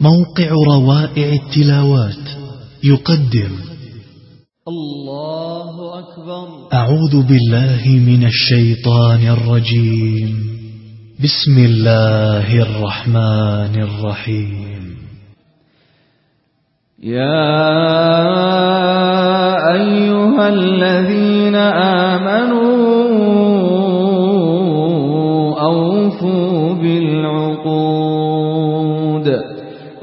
موقع روائع التلاوات. يقدم. الله أكبر. أعوذ بالله من الشيطان الرجيم. بسم الله الرحمن الرحيم. يا أيها الذين آمنوا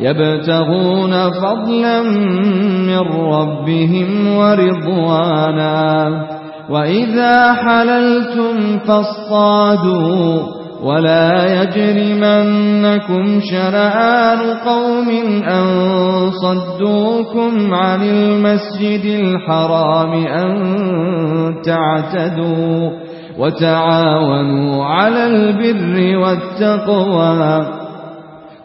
يبتغون فضلا من ربهم ورضوانا. وإذا حللتم فاصطادوا ولا يجرمنكم شرآن قوم أن صدوكم عن المسجد الحرام أن تعتدوا وتعاونوا على البر والتقوى.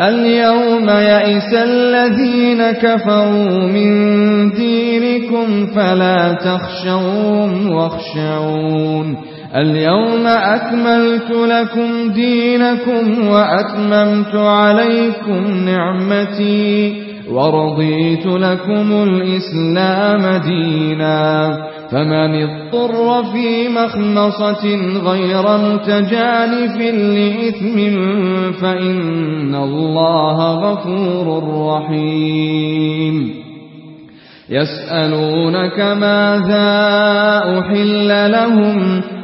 اليوم يئس الذين كفروا من دينكم فلا تخشون واخشعون. اليوم أكملت لكم دينكم وأتممت عليكم نعمتي. ورضيت لكم الإسلام دينا فمن اضطر في مخنصة غير متجانف لإثم فإن الله غفور رحيم يسألونك ماذا أحل لهم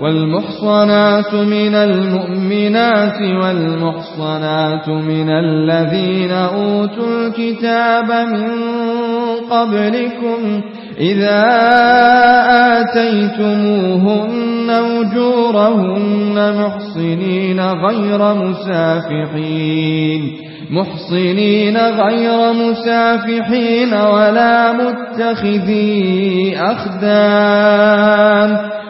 والمحصنات من المؤمنات والمحصنات من الذين أوتوا الكتاب من قبلكم إذا آتيتموهن وجورهن محصنين غير مسافحين محصنين غير مسافحين ولا متخذي أخدان.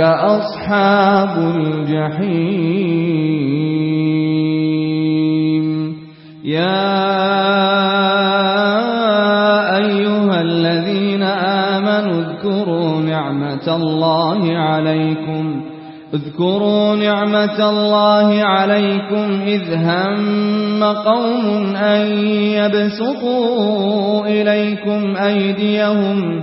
أصحاب الجحيم. يا أيها الذين آمنوا اذكروا نعمة الله عليكم. اذكروا نعمة الله عليكم إذ هم قوم أن يبسطوا إليكم أيديهم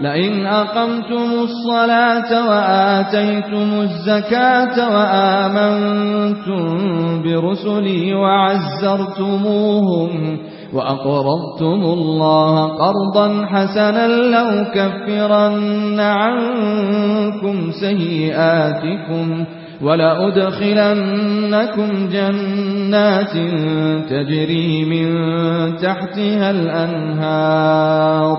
لئن أقمتم الصلاة وآتيتم الزكاة وآمنتم برسلي وعزرتموهم وأقرضتم الله قرضا حسنا لو كفرن عنكم سيئاتكم ولأدخلنكم جنات تجري من تحتها الأنهار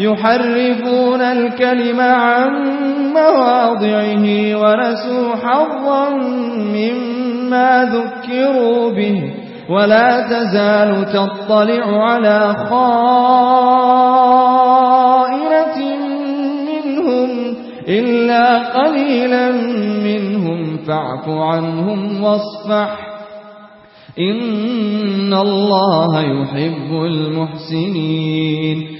يحرفون الكلم عن مواضعه ورسوا حظا مما ذكروا به ولا تزال تطلع على خائرة منهم إلا قليلا منهم فاعف عنهم واصفح إن الله يحب المحسنين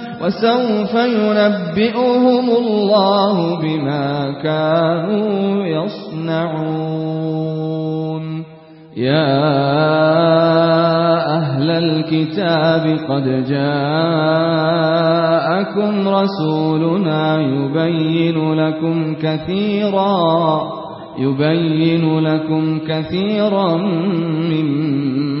وسوف ينبئهم الله بما كانوا يصنعون. يا أهل الكتاب قد جاءكم رسولنا يبين لكم كثيرا يبين لكم كثيرا مما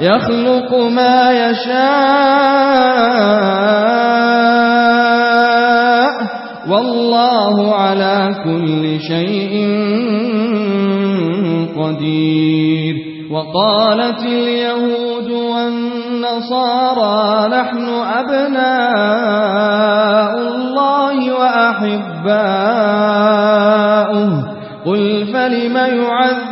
يخلق ما يشاء. والله على كل شيء قدير. وقالت اليهود والنصارى نحن أبناء الله وأحباؤه. قل فلم يعذب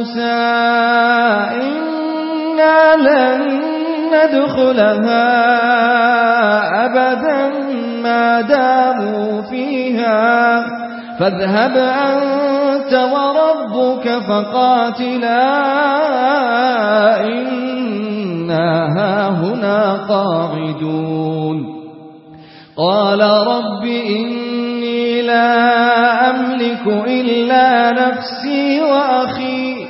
موسى إنا لن ندخلها أبدا ما داموا فيها. فاذهب أنت وربك فقاتلا إنا هاهنا قاعدون. قال رب إني لا أملك إلا نفسي وأخي.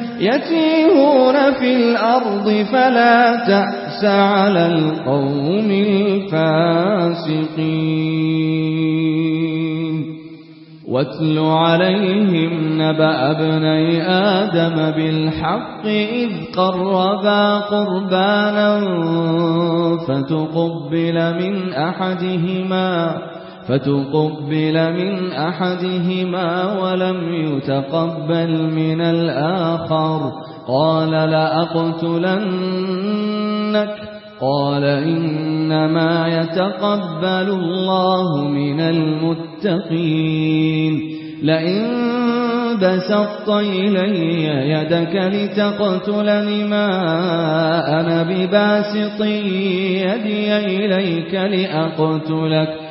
يتيهون في الأرض فلا تأس على القوم الفاسقين. واتل عليهم نبأ ابني آدم بالحق إذ قربا قربانا فتقبل من أحدهما فتقبل من أحدهما ولم يتقبل من الآخر قال لأقتلنك قال إنما يتقبل الله من المتقين لئن بسطت إلي يدك لتقتلني ما أنا بباسط يدي إليك لأقتلك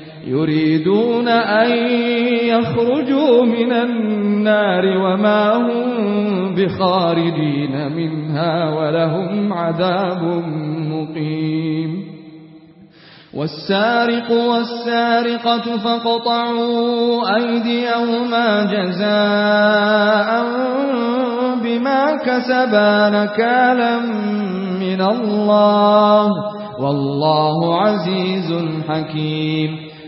يريدون أن يخرجوا من النار وما هم بخارجين منها ولهم عذاب مقيم. والسارق والسارقة فقطعوا أيديهما جزاء بما كسبا نكالا من الله. والله عزيز حكيم.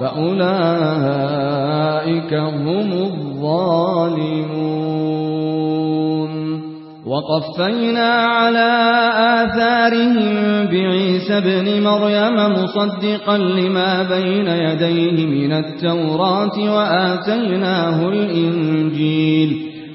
فأولئك هم الظالمون وقفينا على آثارهم بعيسى بن مريم مصدقا لما بين يديه من التوراة وآتيناه الإنجيل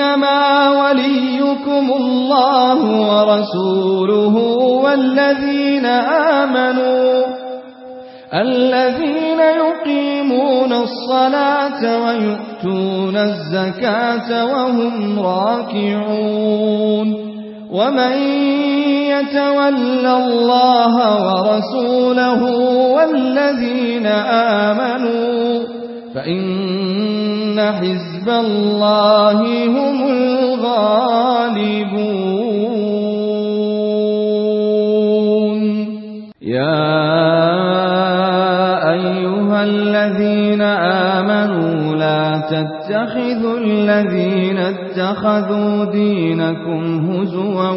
إنما وليكم الله ورسوله والذين آمنوا الذين يقيمون الصلاة ويؤتون الزكاة وهم راكعون. ومن يتولى الله ورسوله والذين آمنوا فإن حزب الله هم الغالبون يا أيها الذين آمنوا لا تتخذوا الذين اتخذوا دينكم هزوا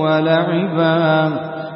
ولعبا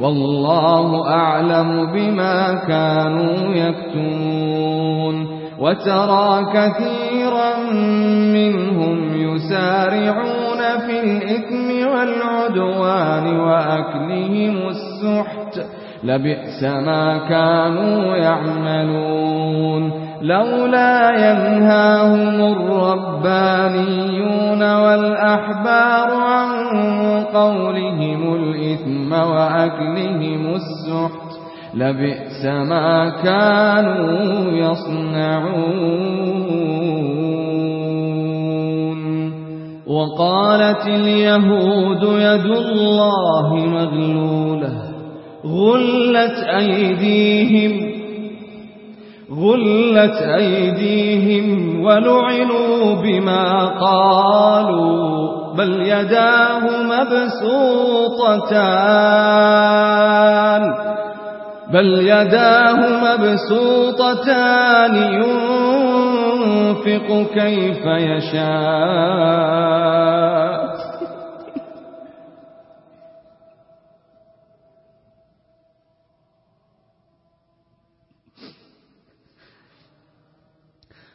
والله أعلم بما كانوا يكتمون وترى كثيرا منهم يسارعون في الإثم والعدوان وأكلهم السحت لبئس ما كانوا يعملون لولا ينهاهم الربانيون والأحبار عن قولهم الإثم وأكلهم الزحت لبئس ما كانوا يصنعون وقالت اليهود يد الله مغلولة غلت أيديهم غلت أيديهم ولعنوا بما قالوا بل يداه مبسوطتان بل يداه مبسوطتان ينفق كيف يشاء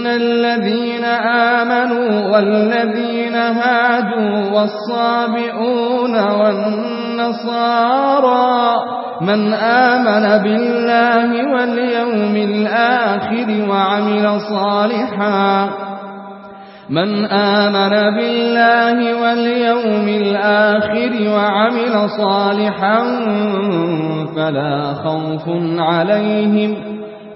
إن الذين آمنوا والذين هادوا والصابعون والنصارى من آمن بالله واليوم الآخر وعمل صالحا من آمن بالله واليوم الآخر وعمل صالحا فلا خوف عليهم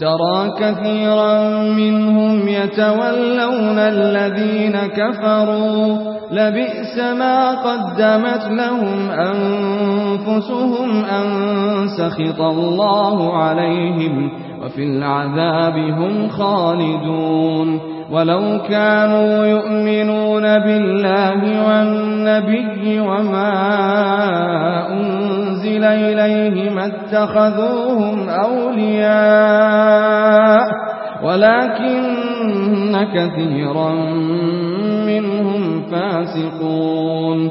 ترى كثيرا منهم يتولون الذين كفروا. لبئس ما قدمت لهم أنفسهم أن سخط الله عليهم. وفي العذاب هم خالدون. ولو كانوا يؤمنون بالله والنبي وما أنزل إليهم اتخذوهم أولياء ولكن كثيرا منهم فاسقون.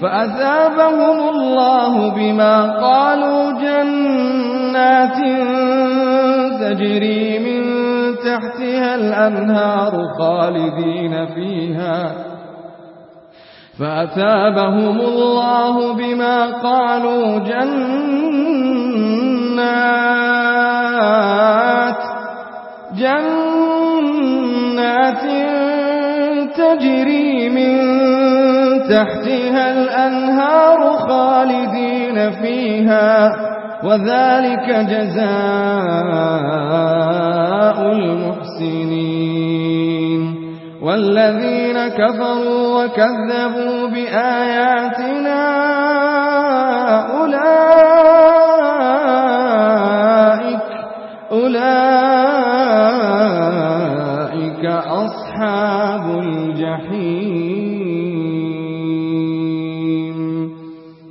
فأثابهم الله بما قالوا جنات تجري من تحتها الأنهار خالدين فيها فأثابهم الله بما قالوا جنات جنات تجري تحتها الأنهار خالدين فيها وذلك جزاء المحسنين. والذين كفروا وكذبوا بآياتنا أولئك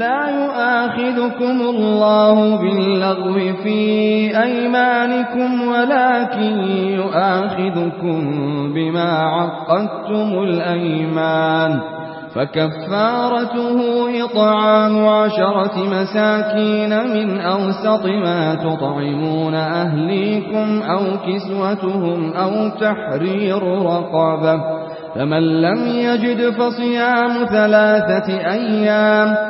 لا يؤاخذكم الله باللغو في أيمانكم ولكن يؤاخذكم بما عقدتم الأيمان فكفارته إطعام عشرة مساكين من أوسط ما تطعمون أهليكم أو كسوتهم أو تحرير رقبة فمن لم يجد فصيام ثلاثة أيام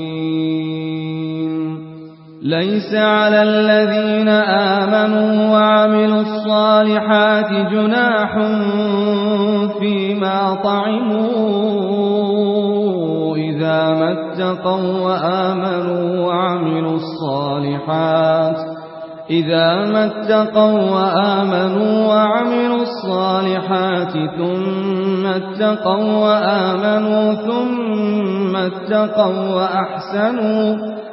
ليس على الذين آمنوا وعملوا الصالحات جناح فيما طعموا إذا متقوا وآمنوا وعملوا الصالحات إذا متقوا وآمنوا وعملوا الصالحات ثم اتقوا وآمنوا ثم اتقوا وأحسنوا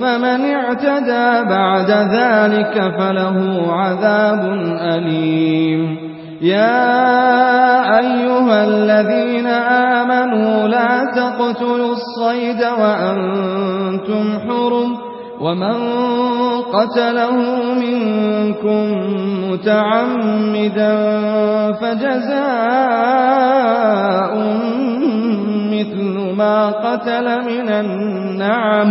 فمن اعتدى بعد ذلك فله عذاب أليم. يا أيها الذين آمنوا لا تقتلوا الصيد وأنتم حرم ومن قتله منكم متعمدا فجزاء مثل ما قتل من النعم.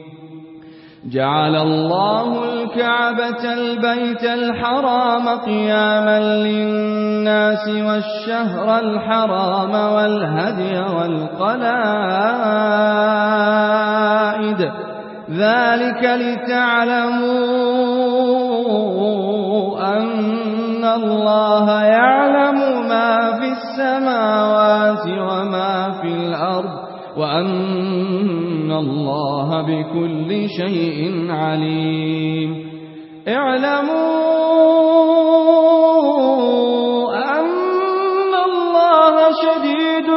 جعل الله الكعبة البيت الحرام قياما للناس والشهر الحرام والهدي والقلائد. ذلك لتعلموا أن الله يعلم ما في السماوات وما في الأرض. وأن الله بكل شيء عليم اعلموا أن الله شديد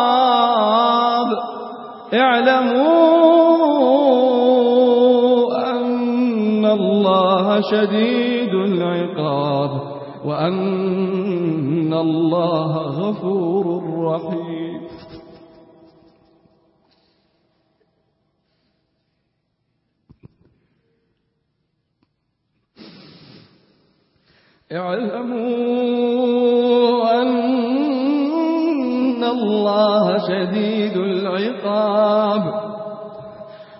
العقاب اعلموا أن الله شديد العقاب وأن الله غفور رحيم اعلموا أن الله شديد العقاب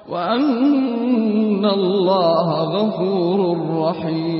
وأن الله غفور رحيم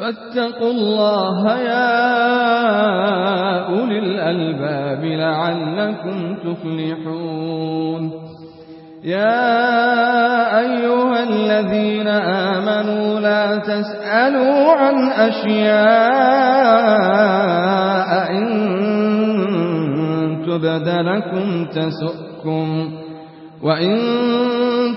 فاتقوا الله يا أولي الألباب لعلكم تفلحون. يا أيها الذين آمنوا لا تسألوا عن أشياء إن تبد لكم تسؤكم. وإن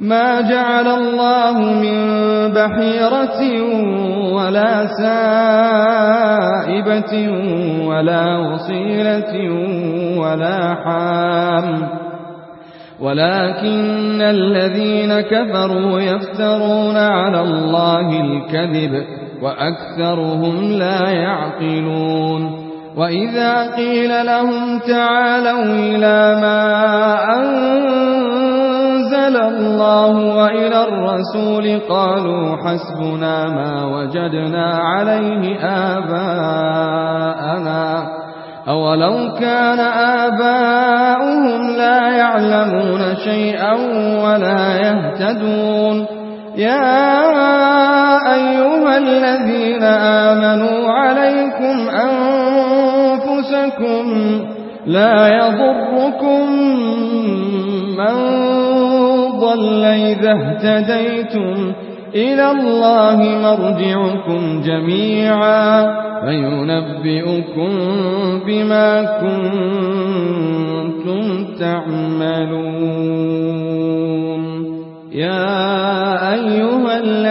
ما جعل الله من بحيرة ولا سائبة ولا وصيلة ولا حام ولكن الذين كفروا يفترون على الله الكذب وأكثرهم لا يعقلون وإذا قيل لهم تعالوا إلى ما أنت إلى الله وإلى الرسول قالوا حسبنا ما وجدنا عليه آباءنا أولو كان آباؤهم لا يعلمون شيئا ولا يهتدون يا أيها الذين آمنوا عليكم أنفسكم لا يضركم من ضل إِذَا اهْتَدَيْتُمْ إِلَى اللَّهِ مَرْجِعُكُمْ جَمِيعًا فَيُنَبِّئُكُم بِمَا كُنتُمْ تَعْمَلُونَ. يَا أهل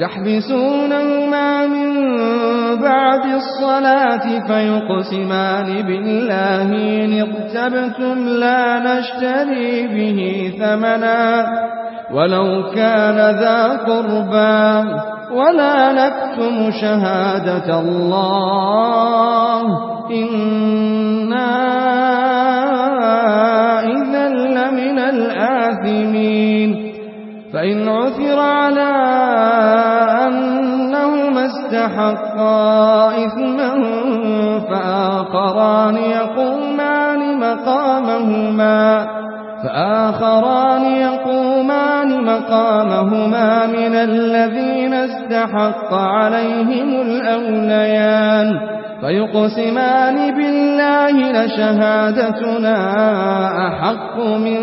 تحبسونهما من بعد الصلاة فيقسمان بالله إن اقتبتم لا نشتري به ثمنا ولو كان ذا قربا ولا نكتم شهادة الله إنا إذا لمن الآثمين فإن عثر على استحقا إثما فآخران يقومان مقامهما فآخران يقومان مقامهما من الذين استحق عليهم الأوليان فيقسمان بالله لشهادتنا أحق من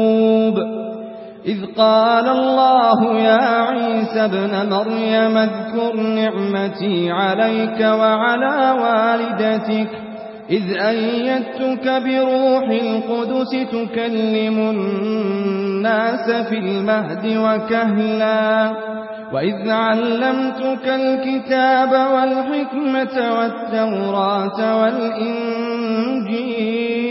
إذ قال الله يا عيسى بن مريم اذكر نعمتي عليك وعلى والدتك إذ أيتك بروح القدس تكلم الناس في المهد وكهلا وإذ علمتك الكتاب والحكمة والتوراة والإنجيل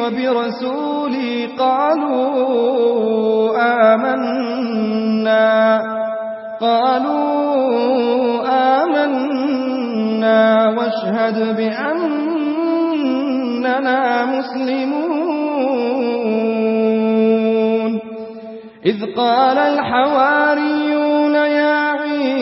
وبرسولي قالوا آمنا قالوا آمنا واشهد بأننا مسلمون إذ قال الحواريون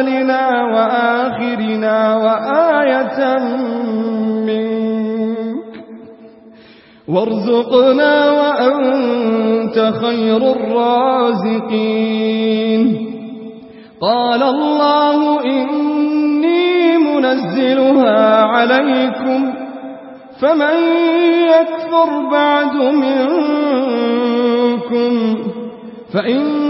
أولنا وآخرنا وآية منك وارزقنا وأنت خير الرازقين قال الله إني منزلها عليكم فمن يكفر بعد منكم فإن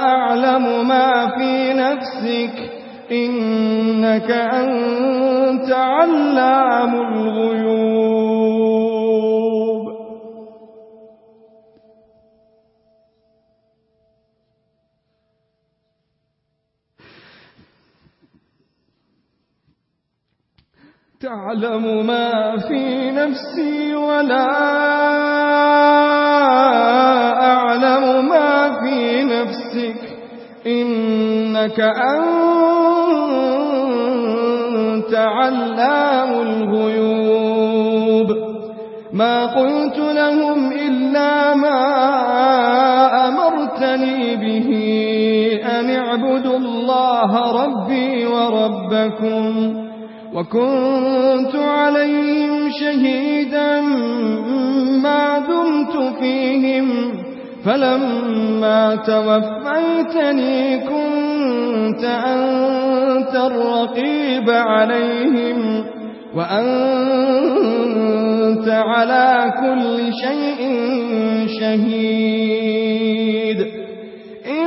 تعلم ما في نفسك إنك أنت علام الغيوب. تعلم ما في نفسي ولا إنك أنت علام الغيوب. ما قلت لهم إلا ما أمرتني به أن اعبدوا الله ربي وربكم. وكنت عليهم شهيدا ما دمت فيهم. فلما توفيتني كنت كنت أنت الرقيب عليهم وأنت على كل شيء شهيد إن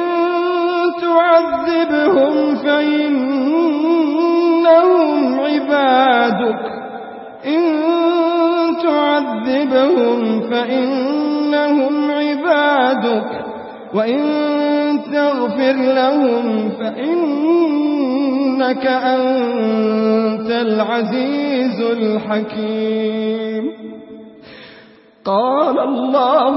تعذبهم فإنهم عبادك إن تعذبهم فإنهم عبادك وإن فاستغفر لهم فإنك أنت العزيز الحكيم. قال الله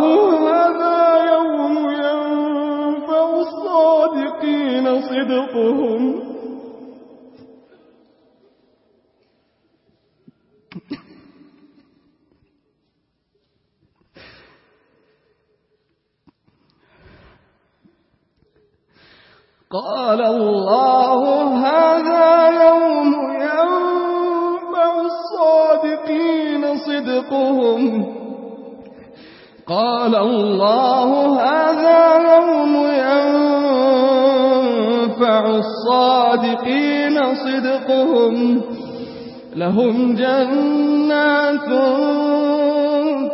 هذا يوم ينفع الصادقين صدقهم قال الله هذا يوم ينبع الصادقين صدقهم. قال الله هذا يوم ينفع الصادقين صدقهم. لهم جنات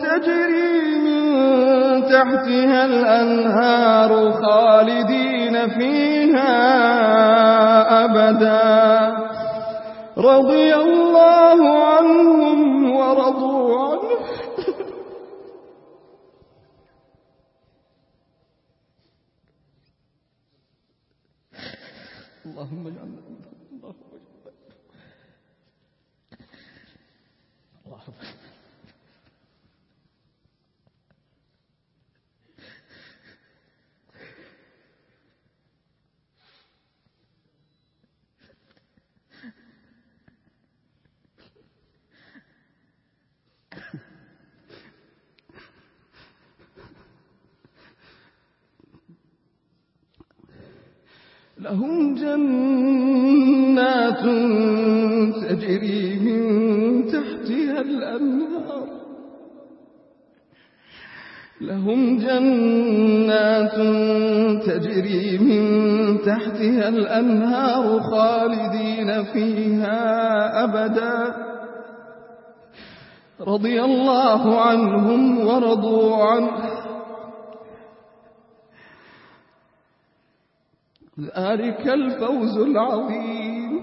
تجري من تحتها الأنهار خالدين فيها أبدا. رضي الله عنهم ورضوا عنه. اللهم اجعلنا لهم جنات تجري من تحتها الأنهار. لهم جنات تجري من تحتها الأنهار خالدين فيها أبدا. رضي الله عنهم ورضوا عنه. ذلك الفوز العظيم.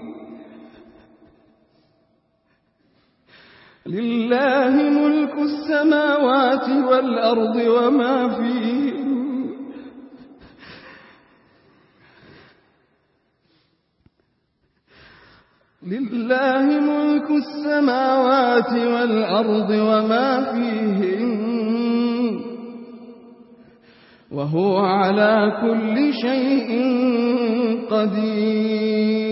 لله ملك السماوات والأرض وما فيه لله ملك السماوات والأرض وما فيهن. وهو على كل شيء قدير.